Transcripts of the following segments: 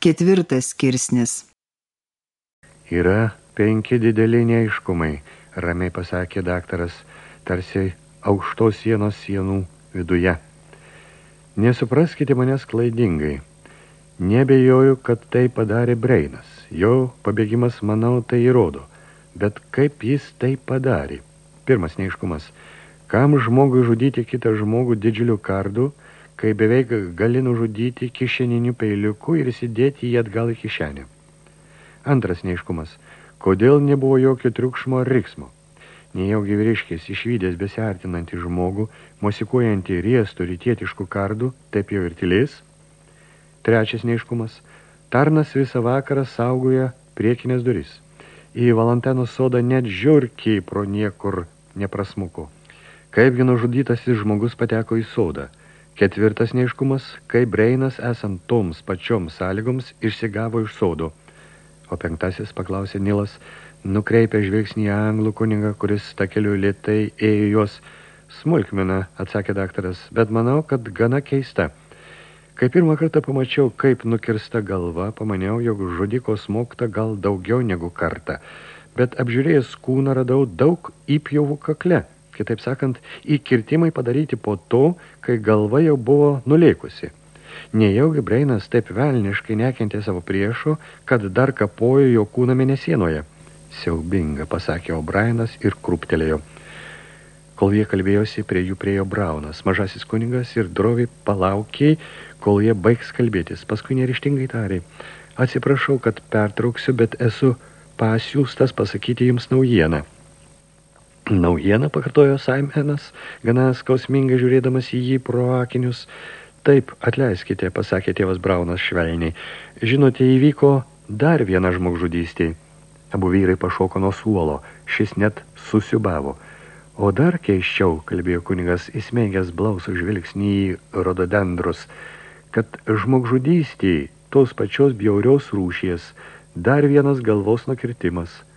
Ketvirtas skirsnis. Yra penki dideli neaiškumai, ramiai pasakė daktaras, tarsi aukštos sienos sienų viduje. Nesupraskite manęs klaidingai. Nebejoju, kad tai padarė Breinas. Jo pabėgimas, manau, tai įrodo. Bet kaip jis tai padarė? Pirmas neiškumas. Kam žmogui žudyti kitą žmogų didžiuliu kardu – kai beveik gali nužudyti kišeniniu peiliuku ir įsidėti jį atgal į kišenę. Antras neiškumas. Kodėl nebuvo jokio triukšmo ar riksmo? Nejaugi vyriškės išvydęs besiartinantį žmogų, mosikuojantį riestų rytietiškų kardų, taip jau ir tylės. Trečias neiškumas. Tarnas visą vakarą saugoja priekinės duris. Į Valenteno sodą net žiurkiai pro niekur neprasmuko. Kaipgi nužudytasis žmogus pateko į sodą – Ketvirtas neiškumas, kai Breinas esant toms pačioms sąlygoms išsigavo iš sodo. O penktasis, paklausė Nilas, nukreipė žvilgsnį į anglų kunigą, kuris takeliu lietai ėjo jos smulkmena, atsakė daktaras, bet manau, kad gana keista. Kai pirmą kartą pamačiau, kaip nukirsta galva, pamaniau, jog žudiko smokta gal daugiau negu kartą, bet apžiūrėjęs kūną radau daug įpjovų kakle – kitaip sakant, įkirtimai padaryti po to, kai galva jau buvo nulėkusi. Nejaugi Breinas taip velniškai nekentė savo priešų, kad dar kapojo jo kūną mėnesienoje. Siaubinga, pasakė O'Brienas ir kruptelėjo. Kol jie kalbėjosi, prie jų priejo Braunas, mažasis kunigas ir droviai palaukiai, kol jie baigs kalbėtis. Paskui nerištingai tarė. Atsiprašau, kad pertrauksiu, bet esu pasiūstas pasakyti jums naujieną. Naujieną pakartojo Saimenas, gana skausmingai žiūrėdamas į jį pro akinius. Taip, atleiskite, pasakė tėvas Braunas švelniai. Žinote, įvyko dar viena žmogžudystė. Abu vyrai pašoko nuo suolo, šis net susiubavo. O dar keiščiau, kalbėjo kunigas, įsmeigęs blausų žvilgsnį į rododendrus, kad žmogžudystė tos pačios bjaurios rūšies, dar vienas galvos nukirtimas –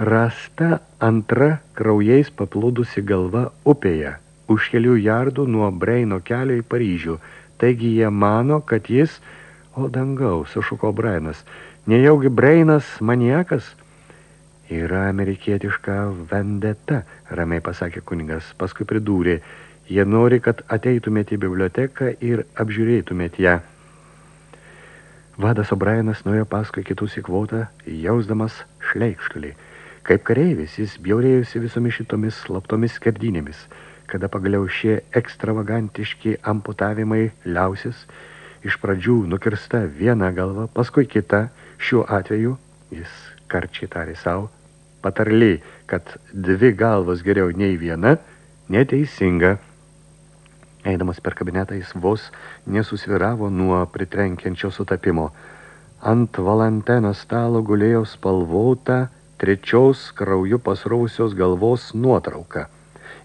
Rasta antra kraujais paplūdusi galva upėje, už kelių jardų nuo Breino kelio į Paryžių. Taigi jie mano, kad jis, o dangau, sušuko Brainas, nejaugi Breinas maniakas? Yra amerikietiška vendeta, ramiai pasakė kunigas, paskui pridūrė, jie nori, kad ateitumėte į biblioteką ir apžiūrėtumėte ją. Vadas O'Brienas nuėjo paskui kitus į kvotą, jausdamas šleikštulį. Kaip kareivis jis bjaurėjusi visomis šitomis slaptomis skerdinėmis, kada pagaliau šie ekstravagantiški amputavimai liausis, iš pradžių nukirsta viena galva, paskui kita, šiuo atveju jis karčiai tarė savo, patarliai, kad dvi galvos geriau nei viena, neteisinga. Eidamas per kabinetą jis vos nesusviravo nuo pritrenkiančio sutapimo. Ant Valenteno stalo gulėjo spalvota trečios krauju pasrausios galvos nuotrauka.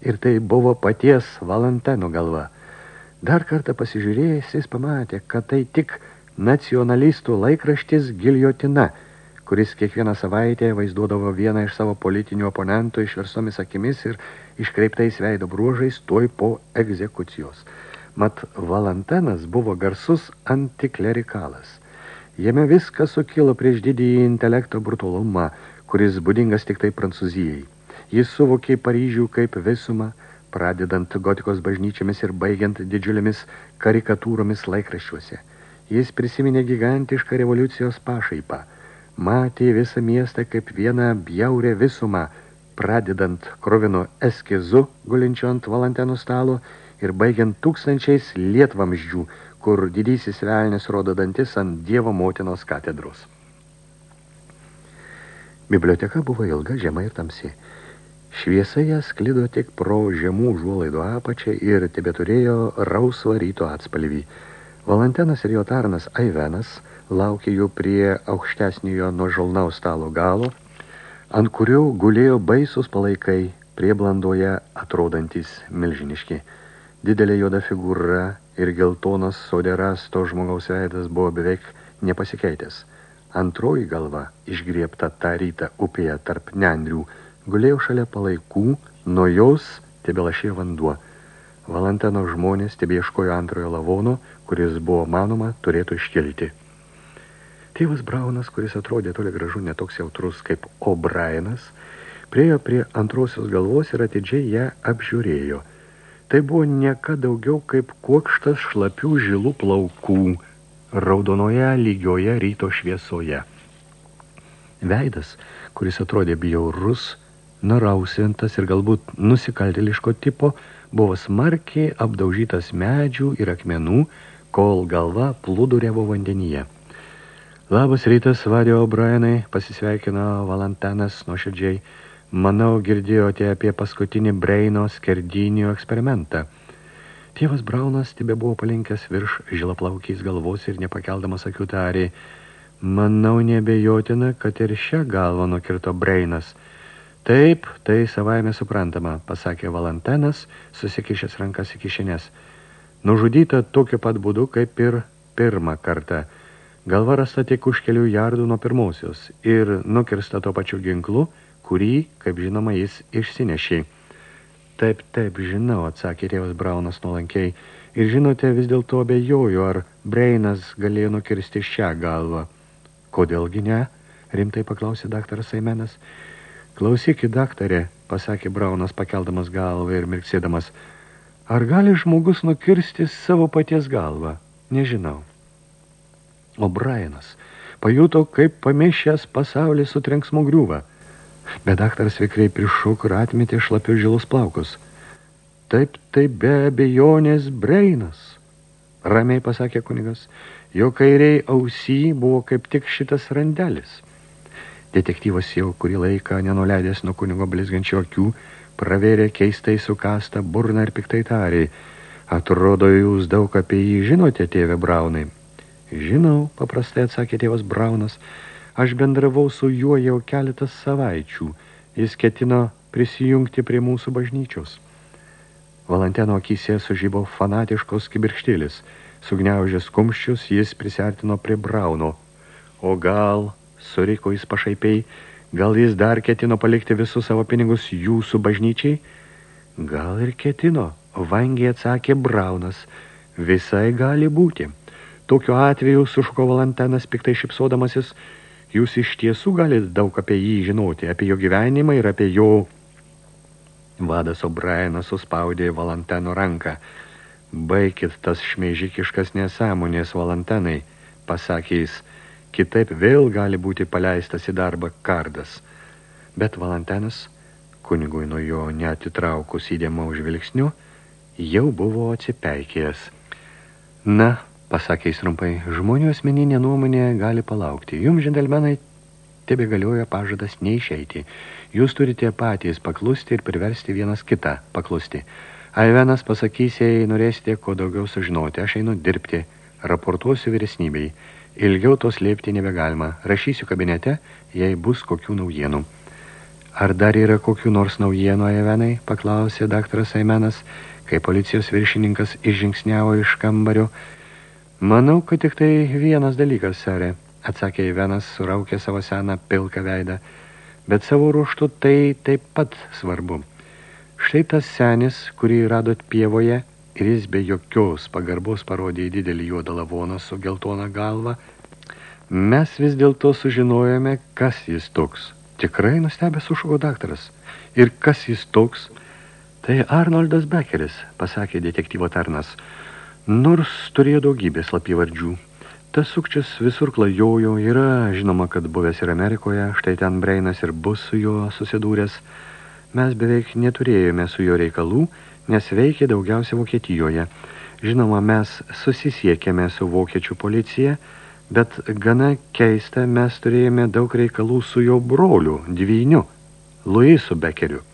Ir tai buvo paties Valenteno galva. Dar kartą pasižiūrėjęs, jis pamatė, kad tai tik nacionalistų laikraštis Giljotina, kuris kiekvieną savaitę vaizduodavo vieną iš savo politinių oponentų išversomis akimis ir iškreiptais veido bruožais tuoj po egzekucijos. Mat, Valentenas buvo garsus antiklerikalas. Jame viskas sukilo prieš didįjį intelekto brutulumą, kuris būdingas tik tai Prancūzijai. Jis suvokė Paryžių kaip visumą, pradedant gotikos bažnyčiamis ir baigiant didžiulėmis karikatūromis laikraščiuose. Jis prisiminė gigantišką revoliucijos pašaipą, matė visą miestą kaip vieną bjaurę visumą, pradedant krovino eskizu gulinčio ant valantenų stalo ir baigiant tūkstančiais lietvamždžių, kur didysis velnis rodo dantis ant Dievo motinos katedros. Biblioteka buvo ilga, žema ir tamsi. Šviesa ją sklido tik pro žemų žuolaidų apačią ir tebeturėjo rausvą ryto atspalvį. Valentinas ir jo tarnas Aivenas laukė jų prie aukštesniojo nuo žalnaus stalo galo, ant kurio gulėjo baisus palaikai, prie blandoje atrodantis milžiniški. Didelė juoda figūra ir geltonas soderas to žmogaus veidas buvo beveik nepasikeitęs – Antroji galva, išgriepta tą rytą upėje tarp nendrių, gulėjo šalia palaikų, nuo jos tebelašė vanduo. Valentino žmonės tebeieškojo antrojo lavono, kuris buvo manoma turėtų iškelti. Tėvas Braunas, kuris atrodė toli gražu netoks jautrus kaip O'Brienas, priejo prie antrosios galvos ir atidžiai ją apžiūrėjo. Tai buvo nieka daugiau kaip kuokštas šlapių žilų plaukų raudonoje lygioje ryto šviesoje. Veidas, kuris atrodė bjaurus, narausintas ir galbūt nusikaltėliško tipo, buvo smarkiai apdaužytas medžių ir akmenų, kol galva plūduriavo vandenyje. Labas rytas, Vadio O'Brienai, pasisveikino Valantenas nuoširdžiai. Manau, girdėjote apie paskutinį Breino skerdinio eksperimentą. Tėvas Braunas tebe buvo palinkęs virš žilaplaukiais galvos ir nepakeldamas akių tarė, manau nebejotina, kad ir šią galvą nukirto Breinas – Taip, tai savaime suprantama, pasakė Valantenas, susikišęs rankas į kišenės. Nužudyta tokiu pat būdu, kaip ir pirmą kartą. Galva rasta tik už kelių jardų nuo pirmosios ir nukirsta to pačiu ginklu, kurį, kaip žinoma, jis išsinešė. Taip, taip, žinau, atsakė tėvas Braunas nuolankiai. Ir žinote, vis dėlto abejoju, ar Breinas galėjo nukirsti šią galvą. Kodėlgi ne? Rimtai paklausė daktaras Saimenas. Klausykit, daktarė, pasakė Braunas pakeldamas galvą ir mirksėdamas. Ar gali žmogus nukirsti savo paties galvą? Nežinau. O Brianas pajuto, kaip pamešęs pasaulis su trenksmu griūva. Bet daktaras vikriai prišok ir atmetė šlapius žilus plaukus. Taip, tai be abejonės Breinas, ramiai pasakė kunigas. Jo kairiai ausy buvo kaip tik šitas randelis. Detektyvas jau kurį laiką, nenuleidęs nuo kunigo blizgančio akių, pravėrė keistai sukastą burną ir piktai tariai. Atrodo, jūs daug apie jį žinote, tėve Braunai. Žinau, paprastai atsakė tėvas Braunas. Aš bendravau su juo jau keletas savaičių. Jis ketino prisijungti prie mūsų bažnyčios. Valanteno akise sužybo fanatiškos kibirštėlis. Sugniaužęs kumščius, jis prisartino prie Brauno. O gal suriko jis pašaipiai, gal jis dar ketino palikti visus savo pinigus jūsų bažnyčiai? Gal ir ketino, vangiai atsakė Braunas, visai gali būti. Tokiu atveju sušuko Valantenas piktai šipsodamasis, jūs iš tiesų galite daug apie jį žinoti, apie jo gyvenimą ir apie jo... Vadas O'Brienas suspaudė Valanteno ranką. Baikit tas šmeižikiškas nesąmonės, Valantenai, pasakė jis, kitaip vėl gali būti paleistas į darbą kardas. Bet Valantenas, kunigui nuo jo neatitraukus įdėmau žvilgsniu, jau buvo atsipeikėjęs. Na, pasakė jis trumpai, žmonių asmeninė nuomonė gali palaukti. Jums, džentelmenai, tebe galioja pažadas neišeiti. Jūs turite patys paklusti ir priversti vienas kitą paklusti. Aivenas pasakys, jei norėsite kuo daugiau sužinoti, aš einu dirbti, raportuosiu vyresnybei. Ilgiau to slėpti nebegalima. Rašysiu kabinete, jei bus kokių naujienų. Ar dar yra kokių nors naujienų, Evenai? Paklausė daktaras Aimenas, kai policijos viršininkas išžingsniavo iš kambario. Manau, kad tik tai vienas dalykas, serė, atsakė Evenas, suraukė savo seną pilką veidą. Bet savo ruoštų tai taip pat svarbu. Štai tas senis, kurį radot pievoje, ir jis be jokios pagarbos parodė į didelį juodą lavoną su geltona galva, mes vis dėlto sužinojome, kas jis toks. Tikrai nustebęs sušuko daktaras. Ir kas jis toks? Tai Arnoldas Bekeris, pasakė detektyvo tarnas. Nors turėjo daugybę slapyvardžių. Tas sukčius visur klajojo, yra žinoma, kad buvęs ir Amerikoje, štai ten Breinas ir bus su juo susidūręs. Mes beveik neturėjome su jo reikalų, nes veikė daugiausia Vokietijoje. Žinoma, mes susisiekėme su vokiečių policija, bet gana keista, mes turėjome daug reikalų su jo broliu, dvyniu, Luisu Bekeriu.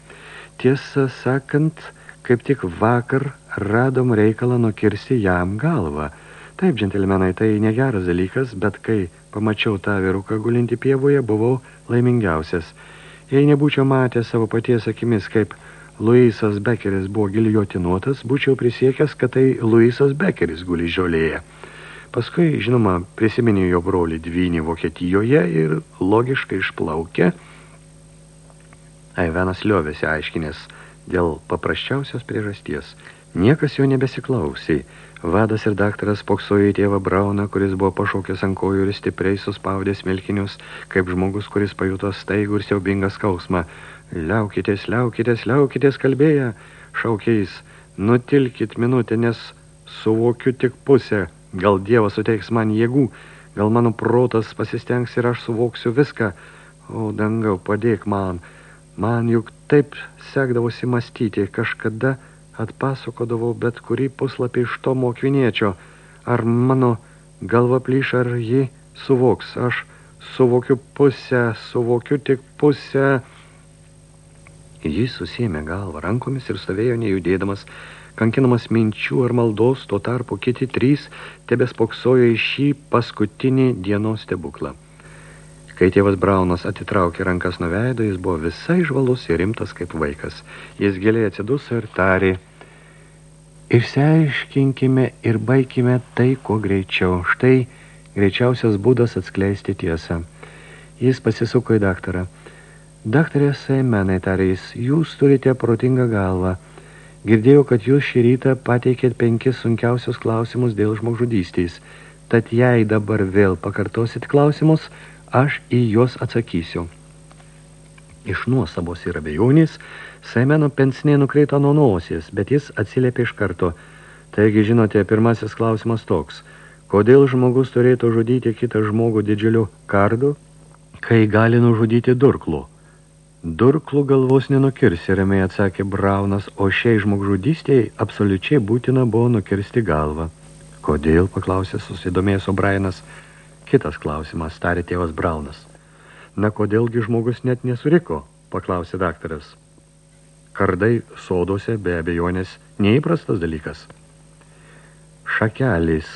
Tiesą sakant, kaip tik vakar radom reikalą nukirsti jam galvą. Taip, džentelmenai, tai negeras dalykas, bet kai pamačiau tą vyruką gulinti pievoje, buvau laimingiausias. Jei nebūčiau matęs savo paties akimis, kaip Luisas Bekeris buvo giliotinuotas, būčiau prisiekęs, kad tai Luisas Bekeris guli žiolėje. Paskui, žinoma, prisiminė jo brolį dvynį Vokietijoje ir logiškai išplaukė. Aivenas liovėsi aiškinės dėl paprasčiausios priežasties. Niekas jo nebesiklausė. Vadas ir daktaras poksojo į tėvą Brauną, kuris buvo pašaukęs ant kojų ir stipriai suspaudęs milkinius, kaip žmogus, kuris pajuto staigų ir siaubingą skausmą. Liaukitės, liaukitės, liaukitės, kalbėję, šaukiais. Nutilkit minutę, nes suvokiu tik pusę. Gal Dievas suteiks man jėgų, gal mano protas pasistengs ir aš suvoksiu viską. O, dangau, padėk man. Man juk taip sekdavosi mąstyti kažkada atpasakodavau bet kurį puslapį iš to mokviniečio. Ar mano galva plyš, ar ji suvoks. Aš suvokiu pusę, suvokiu tik pusę. Jis susėmė galvą rankomis ir stovėjo nejudėdamas, kankinamas minčių ar maldos, tuo tarpu kiti trys tebespoksojo į šį paskutinį dienos stebuklą. Kai tėvas Braunas atitraukė rankas nuo veido, jis buvo visai žvalus ir rimtas kaip vaikas. Jis giliai atsiduso ir tarė, išsiaiškinkime ir baikime tai, kuo greičiau. Štai greičiausias būdas atskleisti tiesą. Jis pasisuko į daktarą. Daktarė Saimenai, tarė jis, jūs turite protingą galvą. Girdėjau, kad jūs šį rytą pateikėt penkis sunkiausius klausimus dėl žmogžudystės. Tad jei dabar vėl pakartosit klausimus, aš į juos atsakysiu. Iš nuostabos ir abejonės Saimeno pensinė nukrito nuo nosies, bet jis atsiliepė iš karto. Taigi, žinote, pirmasis klausimas toks. Kodėl žmogus turėtų žudyti kitą žmogų didžiuliu kardu, kai gali nužudyti durklų? Durklų galvos nenukirsi, ramiai atsakė Braunas, o šiai žmogžudystėjai absoliučiai būtina buvo nukirsti galvą. Kodėl, paklausė susidomėjęs O'Brienas. Kitas klausimas, tarė tėvas Braunas. Na, kodėlgi žmogus net nesuriko, paklausė daktaras. Kardai sodose be abejonės neįprastas dalykas. Šakelis,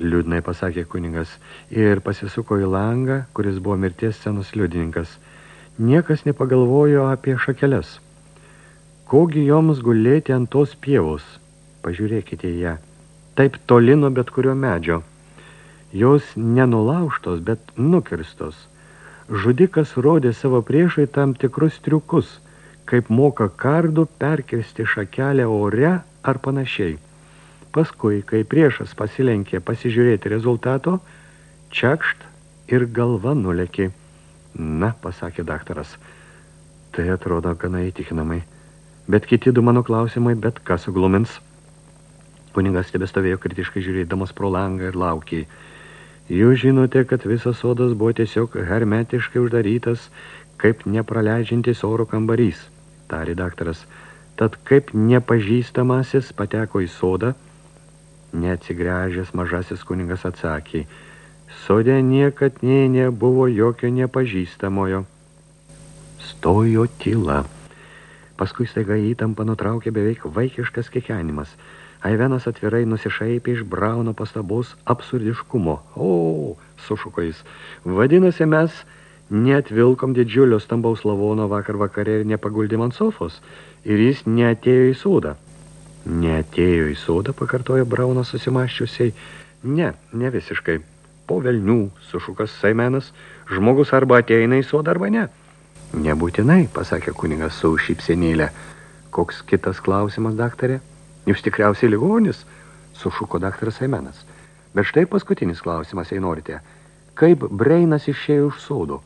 liūdnai pasakė kuningas, ir pasisuko į langą, kuris buvo mirties scenos liudininkas. Niekas nepagalvojo apie šakeles. Kogi joms gulėti ant tos pievos? Pažiūrėkite ją. Taip toli nuo bet kurio medžio – Jos nenulauštos, bet nukirstos. Žudikas rodė savo priešai tam tikrus triukus, kaip moka kardų perkirsti šakelę ore ar panašiai. Paskui, kai priešas pasilenkė pasižiūrėti rezultato, čekšt ir galva nulekė. Na, pasakė daktaras, tai atrodo gana įtikinamai. Bet kiti du mano klausimai, bet kas suglumins. Kunigas tebestovėjo kritiškai žiūrėdamas pro langą ir laukė. Jūs žinote, kad visas sodas buvo tiesiog hermetiškai uždarytas, kaip nepraleidžiantis oro kambarys, tarė daktaras. Tad kaip nepažįstamasis pateko į sodą, neatsigręžęs mažasis kuningas atsakė, sode niekad nei nebuvo jokio nepažįstamojo. Stojo tyla. Paskui staiga įtampa nutraukė beveik vaikiškas kikenimas – Aivenas atvirai nusišaipė iš Brauno pastabos absurdiškumo. O, sušuko jis, vadinasi mes neatvilkom didžiulio stambaus lavono vakar vakarė ir nepaguldėm ant sofos, ir jis neatėjo į sodą. Neatėjo į sodą, pakartojo Braunas susimaščiusiai. Ne, ne visiškai. Po velnių, sušukas Saimenas, žmogus arba ateina į sodą arba ne. Nebūtinai, pasakė kunigas su šypsenėlė. Koks kitas klausimas, daktarė? Jūs tikriausiai ligonis, sušuko daktaras Aimenas. Bet štai paskutinis klausimas, jei norite. Kaip Breinas išėjo iš sodo?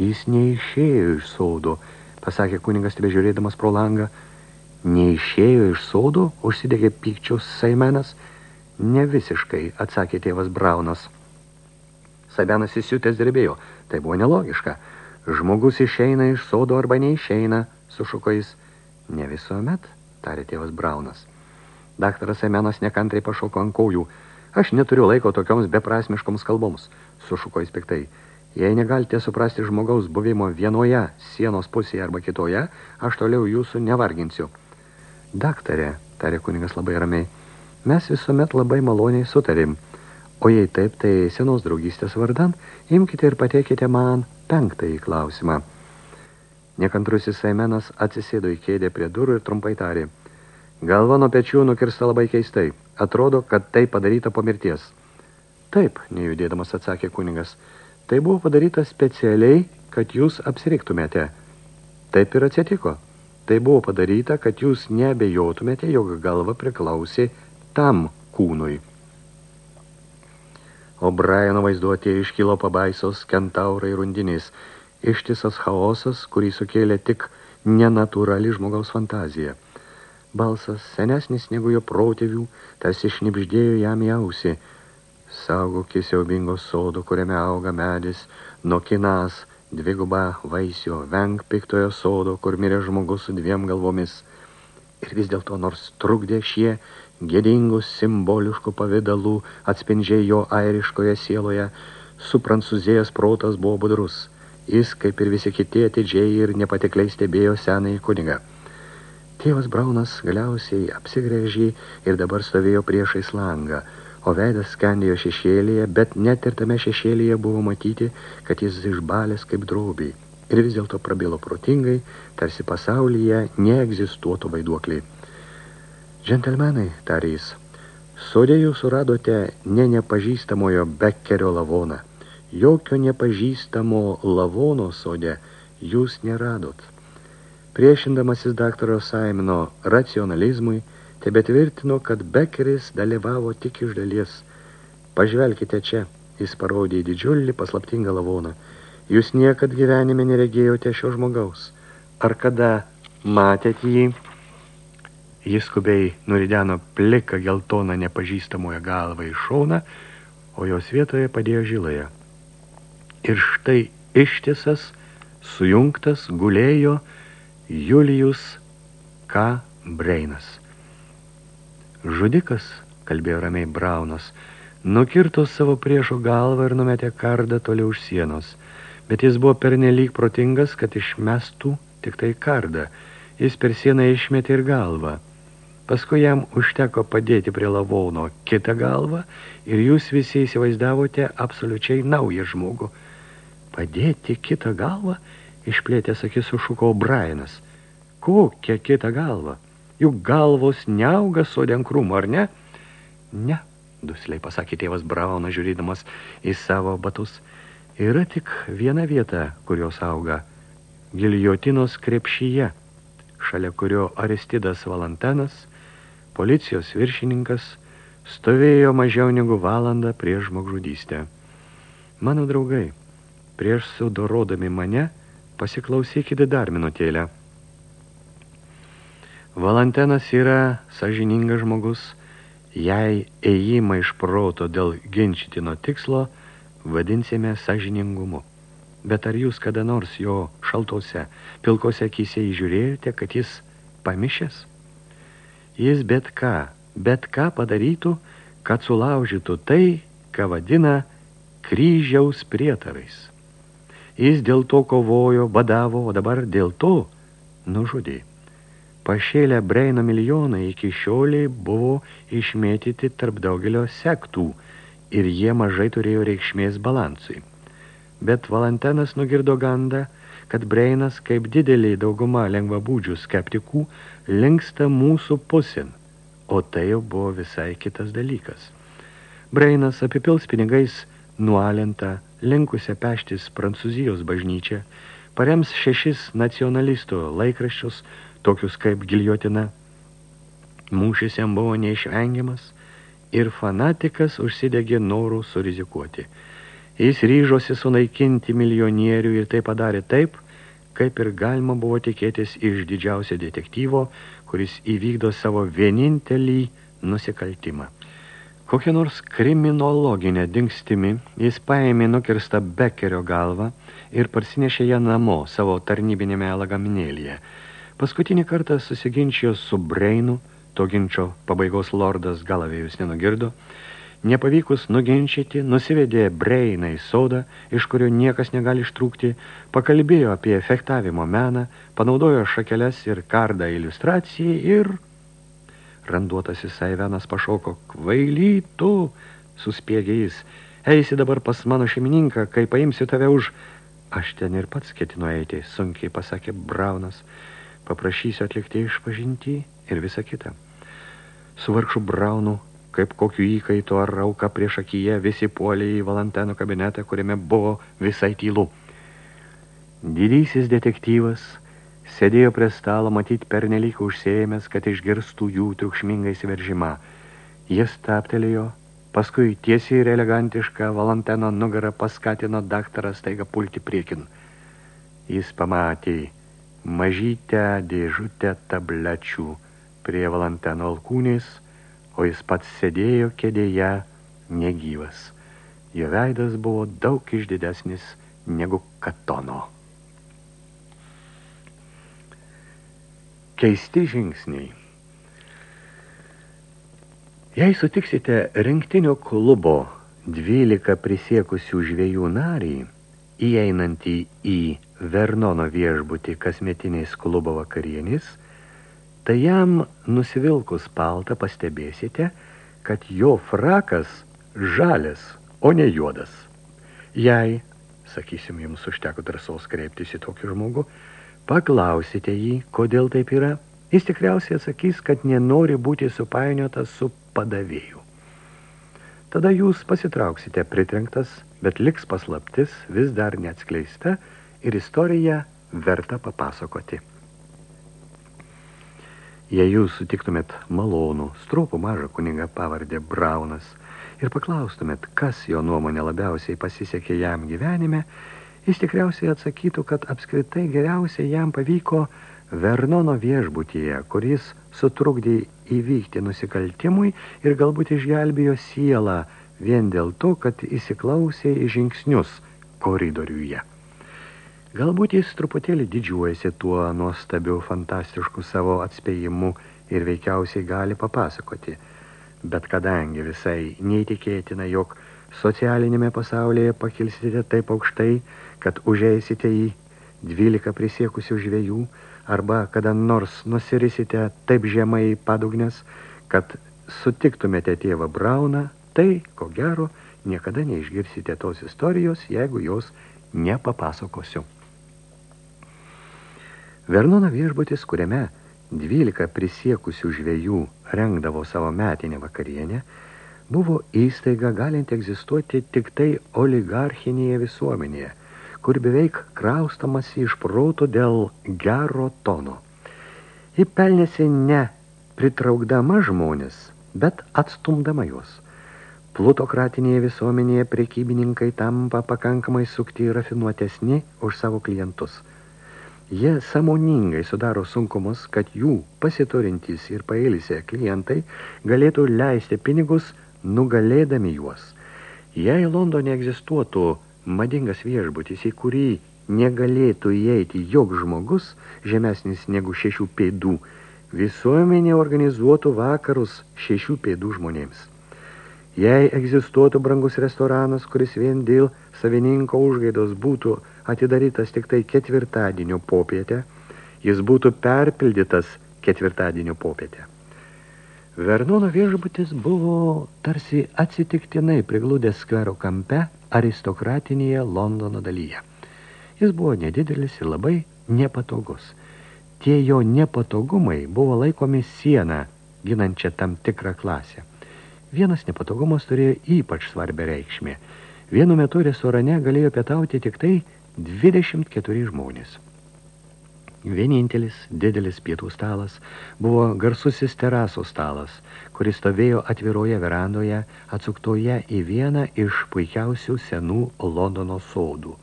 Jis neišėjo iš sodo, pasakė kuningas tebežiūrėdamas pro langą. Neišėjo iš sodo, užsidegė pykčius Saimenas. Ne visiškai, atsakė tėvas Braunas. Sabenas įsiutęs drebėjo. Tai buvo nelogiška. Žmogus išeina iš sodo arba neišeina, sušuko jis. Ne visuomet, tarė tėvas Braunas. Daktaras Emenas nekantrai pašoko ant kojų. Aš neturiu laiko tokioms beprasmiškoms kalboms, sušuko jis piktai. Jei negalite suprasti žmogaus buvimo vienoje sienos pusėje arba kitoje, aš toliau jūsų nevarginsiu. Daktarė, tarė kunigas labai ramiai, mes visuomet labai maloniai sutarim. O jei taip, tai senos draugystės vardan, imkite ir pateikite man penktąjį klausimą. Nekantrusis Saimenas atsisėdo į kėdę prie durų ir trumpai tarė – Galva nuo pečių nukirsta labai keistai. Atrodo, kad tai padaryta po mirties. Taip, nejudėdamas atsakė kuningas. Tai buvo padaryta specialiai, kad jūs apsiriktumėte. Taip ir atsitiko. Tai buvo padaryta, kad jūs nebejotumėte, jog galva priklausė tam kūnui. O Briano vaizduotėje iškilo pabaisos, kentaurai rundinės, ištisas chaosas, kurį sukėlė tik nenatūrali žmogaus fantazija. Balsas, senesnis negu jo protėvių, tarsi šnipždėjo jam į ausį. Saugokis siaubingo sodo, kuriame auga medis, nokinas, dvigubą vaisių, venk piktojo sodo, kur mirė žmogus su dviem galvomis. Ir vis dėlto, nors trukdė šie gėdingų simboliškų pavidalų atspindžiai jo airiškoje sieloje, su prancūzijos protas buvo budrus. Jis, kaip ir visi kiti, atidžiai ir nepatikliai stebėjo senąjį kunigą. Tėvas Braunas galiausiai apsigrėžė ir dabar stovėjo priešais langą, o veidas skendėjo šešėlėje, bet net ir tame šešėlėje buvo matyti, kad jis išbalės kaip drobiai. Ir vis dėlto prabilo protingai, tarsi pasaulyje neegzistuotų vaiduokliai. Džentelmenai, tarė jis, sodė jūs suradote ne nepažįstamojo Bekerio lavoną. Jokio nepažįstamo lavono sode jūs neradot. Priešindamasis daktaro Saimino racionalizmui, tebe tvirtino, kad Bekeris dalyvavo tik iš dalies. Pažvelkite čia, jis parodė į didžiulį paslaptingą lavoną. Jūs niekad gyvenime neregėjote šio žmogaus. Ar kada matėt jį? Jis skubiai nurideno pliką geltoną nepažįstamoje galvą į šoną, o jos vietoje padėjo žiląją. Ir štai ištisas, sujungtas, gulėjo Julijus K. Breinas. Žudikas, kalbėjo ramiai Braunas, nukirto savo priešo galvą ir numetė kardą toliau už sienos. Bet jis buvo pernelyg protingas, kad išmestų tik tai kardą. Jis per sieną išmetė ir galvą. Paskui jam užteko padėti prie lavono kitą galvą ir jūs visi įsivaizdavote absoliučiai naują žmogų. Padėti kitą galvą? Išplėtęs akis sušuko Brianas. Kokią kitą galvą? juk galvos neauga sodien krūmo, ar ne? Ne, dusliai pasakė tėvas Braunas, žiūrėdamas į savo batus. Yra tik viena vieta, kurios auga – giljotinos krepšyje, šalia kurio Aristidas Valantenas, policijos viršininkas, stovėjo mažiau negu valandą prieš žmogžudystę. Mano draugai, prieš sudorodami mane, pasiklausykite dar minutėlę – Valantenas yra sažiningas žmogus, jei ėjimą iš proto dėl ginčytino tikslo vadinsime sažiningumu. Bet ar jūs kada nors jo šaltose, pilkose akise įžiūrėjote, kad jis pamišęs? Jis bet ką, bet ką padarytų, kad sulaužytų tai, ką vadina kryžiaus prietarais. Jis dėl to kovojo, badavo, o dabar dėl to nužudė. Pašėlę Breino milijonai iki šioliai buvo išmėtyti tarp daugelio sektų ir jie mažai turėjo reikšmės balansui. Bet Valentenas nugirdo gandą, kad Breinas, kaip didelį dauguma lengvabūdžių skeptikų, linksta mūsų pusin, o tai jau buvo visai kitas dalykas. Breinas apipils pinigais nualintą, linkusią peštis Prancūzijos bažnyčią, parems šešis nacionalistų laikraščius, tokius kaip giljotina. Mūšis jam buvo neišvengiamas ir fanatikas užsidegė norų surizikuoti. Jis ryžosi sunaikinti milijonierių ir tai padarė taip, kaip ir galima buvo tikėtis iš didžiausio detektyvo, kuris įvykdo savo vienintelį nusikaltimą. Kokią nors kriminologinę dingstimi jis paėmė nukirstą Bekerio galvą ir parsinešė ją namo savo tarnybinėme lagaminėlyje – Paskutinį kartą susiginčijo su Breinu, to ginčio pabaigos lordas Galavėjus nenugirdo, nepavykus nuginčyti, nusivedė Breiną į sodą, iš kurio niekas negali ištrūkti, pakalbėjo apie efektavimo meną, panaudojo šakeles ir kardą iliustracijai ir... Randuotasis Saivenas pašoko, kvaily tu, suspiegė jis, eisi dabar pas mano šeimininką, kai paimsiu tave už... Aš ten ir pats ketinu eiti, sunkiai pasakė Braunas paprašysiu atlikti išpažinti ir visą kitą. Su vargšu Braunu, kaip kokiu įkaitu ar rauka prieš akiją, visi puolė į Valenteno kabinetą, kuriame buvo visai tylu. Didysis detektyvas sėdėjo prie stalo, matyt pernelyg užsėjęs, kad išgirstų jų triukšmingą įsiveržimą. Jis taptelėjo, paskui tiesiai ir elegantišką Valenteno nugarą paskatino daktaras taiga pulti priekin. Jis pamatė mažytę dėžutę tablečių prie Valenteno alkūnės, o jis pats sėdėjo kėdėje negyvas. Jo veidas buvo daug išdidesnis negu katono. Keisti žingsniai. Jei sutiksite rinktinio klubo 12 prisiekusių žvėjų narį, įeinantį į Vernono viešbutį kasmetiniais klubo vakarienis, tai jam nusivilkus paltą pastebėsite, kad jo frakas žalias, o ne juodas. Jei, sakysim, jums užteko drąsos kreiptis į tokį žmogų, paklausite jį, kodėl taip yra, jis tikriausiai atsakys, kad nenori būti supainiotas su padavėju. Tada jūs pasitrauksite pritrenktas, bet liks paslaptis vis dar neatskleista ir istoriją verta papasakoti. Jei jūs sutiktumėt malonų, stropų mažą kunigą pavardę Braunas ir paklaustumėt, kas jo nuomonė labiausiai pasisekė jam gyvenime, jis tikriausiai atsakytų, kad apskritai geriausiai jam pavyko Vernono viešbutyje, kuris sutrukdė įvykti nusikaltimui ir galbūt išgelbėjo sielą vien dėl to, kad įsiklausė į žingsnius koridoriuje. Galbūt jis truputėlį didžiuojasi tuo nuostabiu, fantastišku savo atspėjimu ir veikiausiai gali papasakoti. Bet kadangi visai neįtikėtina, jog socialinėme pasaulyje pakilsite taip aukštai, kad užeisite į 12 prisiekusių žvėjų, arba kada nors nusirisite taip žemai padugnes, kad sutiktumėte tėvą Brauną, tai, ko gero, niekada neišgirsite tos istorijos, jeigu jos nepapasakosiu. Vernono viešbutis, kuriame 12 prisiekusių žvėjų rengdavo savo metinę vakarienę, buvo įstaiga galinti egzistuoti tik tai oligarchinėje visuomenėje, kur beveik kraustamasi iš proto dėl gero tono. Ji pelnėsi ne pritraukdama žmonės, bet atstumdama juos. Plutokratinėje visuomenėje prekybininkai tampa pakankamai sukti ir rafinuotesni už savo klientus. Jie samoningai sudaro sunkumus, kad jų pasiturintys ir pailsę klientai galėtų leisti pinigus, nugalėdami juos. Jei Londone egzistuotų madingas viešbutis, į kurį negalėtų įeiti jog žmogus žemesnis negu šešių pėdų, visuomenė organizuotų vakarus šešių pėdų žmonėms. Jei egzistuotų brangus restoranas, kuris vien dėl savininko užgaidos būtų atidarytas tik tai ketvirtadienio popietę, jis būtų perpildytas ketvirtadienio popietę. Vernono viešbutis buvo tarsi atsitiktinai prigludęs skvero kampe aristokratinėje Londono dalyje. Jis buvo nedidelis ir labai nepatogus. Tie jo nepatogumai buvo laikomi sieną, ginančią tam tikrą klasę. Vienas nepatogumas turėjo ypač svarbę reikšmę. Vienu metu restorane galėjo pietauti tik tai 24 žmonės. Vienintelis didelis pietų stalas buvo garsusis terasų stalas, kuris stovėjo atviroje verandoje, atsuktoje į vieną iš puikiausių senų Londono sodų.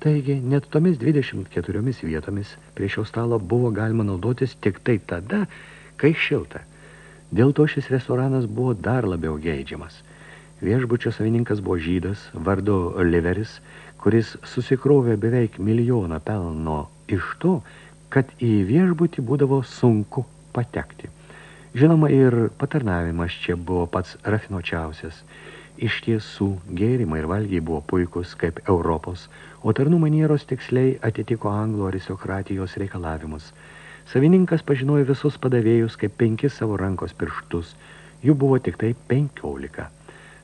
Taigi, net tomis 24 vietomis prie šio stalo buvo galima naudotis tik tai tada, kai šilta. Dėl to šis restoranas buvo dar labiau geidžiamas. Viešbučio savininkas buvo žydas, vardu Liveris, kuris susikrovė beveik milijoną pelno iš to, kad į viešbutį būdavo sunku patekti. Žinoma, ir patarnavimas čia buvo pats rafinuočiausias. Iš tiesų, gėrimai ir valgiai buvo puikus kaip Europos, o tarnų manieros tiksliai atitiko anglo aristokratijos reikalavimus. Savininkas pažinojo visus padavėjus kaip penkis savo rankos pirštus. Jų buvo tik tai penkiolika.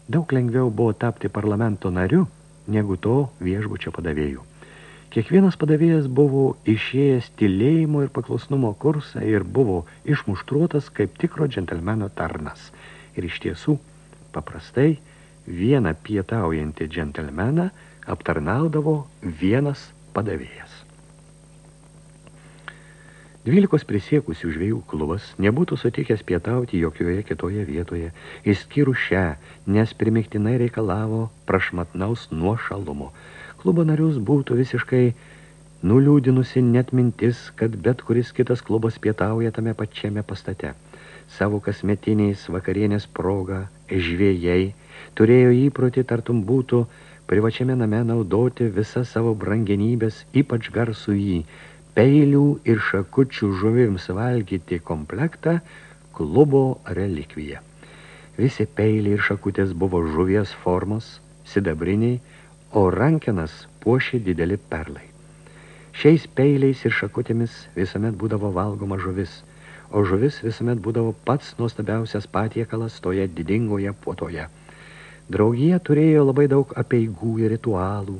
Daug lengviau buvo tapti parlamento nariu, negu to viešbučio padavėjų. Kiekvienas padavėjas buvo išėjęs tylėjimo ir paklusnumo kursą ir buvo išmuštruotas kaip tikro džentelmeno tarnas. Ir iš tiesų, paprastai, vieną pietaujantį džentelmeną aptarnaudavo vienas padavėjas. Dvylikos prisiekusių žvėjų klubas nebūtų sutikęs pietauti jokioje kitoje vietoje, išskyrus šią, nes primiktinai reikalavo prašmatnaus nuošalumo. Klubo narius būtų visiškai nuliūdinusi net mintis, kad bet kuris kitas klubas pietauja tame pačiame pastate. Savo kasmetiniais vakarienės proga žvėjai turėjo įprotį tartum būtų privačiame name naudoti visą savo brangenybės, ypač garsų jį, peilių ir šakučių žuvims valgyti komplektą klubo relikvija. Visi peiliai ir šakutės buvo žuvies formos, sidabriniai, o rankenas puošė dideli perlai. Šiais peiliais ir šakutėmis visuomet būdavo valgoma žuvis, o žuvis visuomet būdavo pats nuostabiausias patiekalas toje didingoje puotoje. Draugija turėjo labai daug apeigų ir ritualų,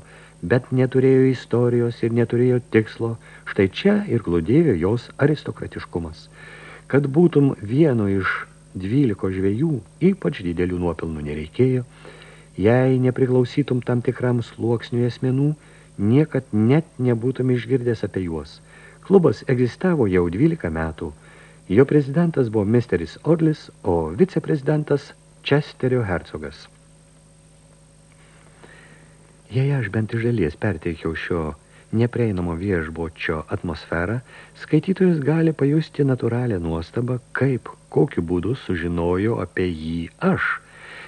bet neturėjo istorijos ir neturėjo tikslo, štai čia ir glūdėjo jos aristokratiškumas. Kad būtum vieno iš dvyliko žvėjų, ypač didelių nuopilnų nereikėjo, jei nepriklausytum tam tikram sluoksnių esmenų, niekad net nebūtum išgirdęs apie juos. Klubas egzistavo jau 12 metų. Jo prezidentas buvo misteris Odlis, o viceprezidentas Česterio hercogas. Jei aš bent iš dalies perteikiau šio neprieinamo viešbočio atmosferą, skaitytojas gali pajusti natūralią nuostabą, kaip, kokiu būdu sužinojo apie jį aš.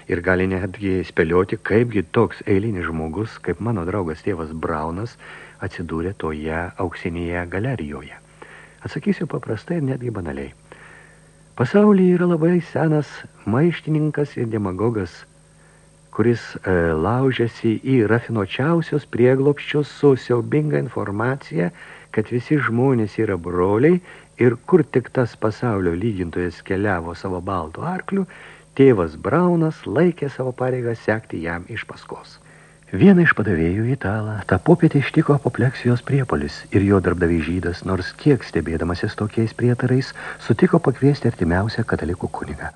Ir gali netgi spėlioti, kaipgi toks eilinis žmogus, kaip mano draugas tėvas Braunas, atsidūrė toje auksinėje galerijoje. Atsakysiu paprastai ir netgi banaliai. Pasaulyje yra labai senas maištininkas ir demagogas kuris e, laužiasi į rafinuočiausios prieglopščius su siaubinga informacija, kad visi žmonės yra broliai ir kur tik tas pasaulio lygintojas keliavo savo baltų arklių, tėvas Braunas laikė savo pareigą sekti jam iš paskos. Vieną iš padavėjų italą tą popietę ištiko apopleksijos priepolis ir jo darbdaviai žydas, nors kiek stebėdamasis tokiais prietarais, sutiko pakviesti artimiausią katalikų kunigą.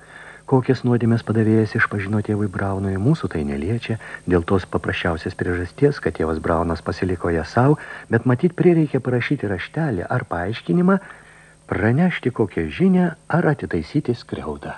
Kokias nuodėmės padavėjas išpažino tėvui Braunui, mūsų tai neliečia, dėl tos paprasčiausias priežasties, kad tėvas Braunas pasiliko ją savo, bet matyt prireikė parašyti raštelį ar paaiškinimą, pranešti kokią žinią ar atitaisyti skriaudą.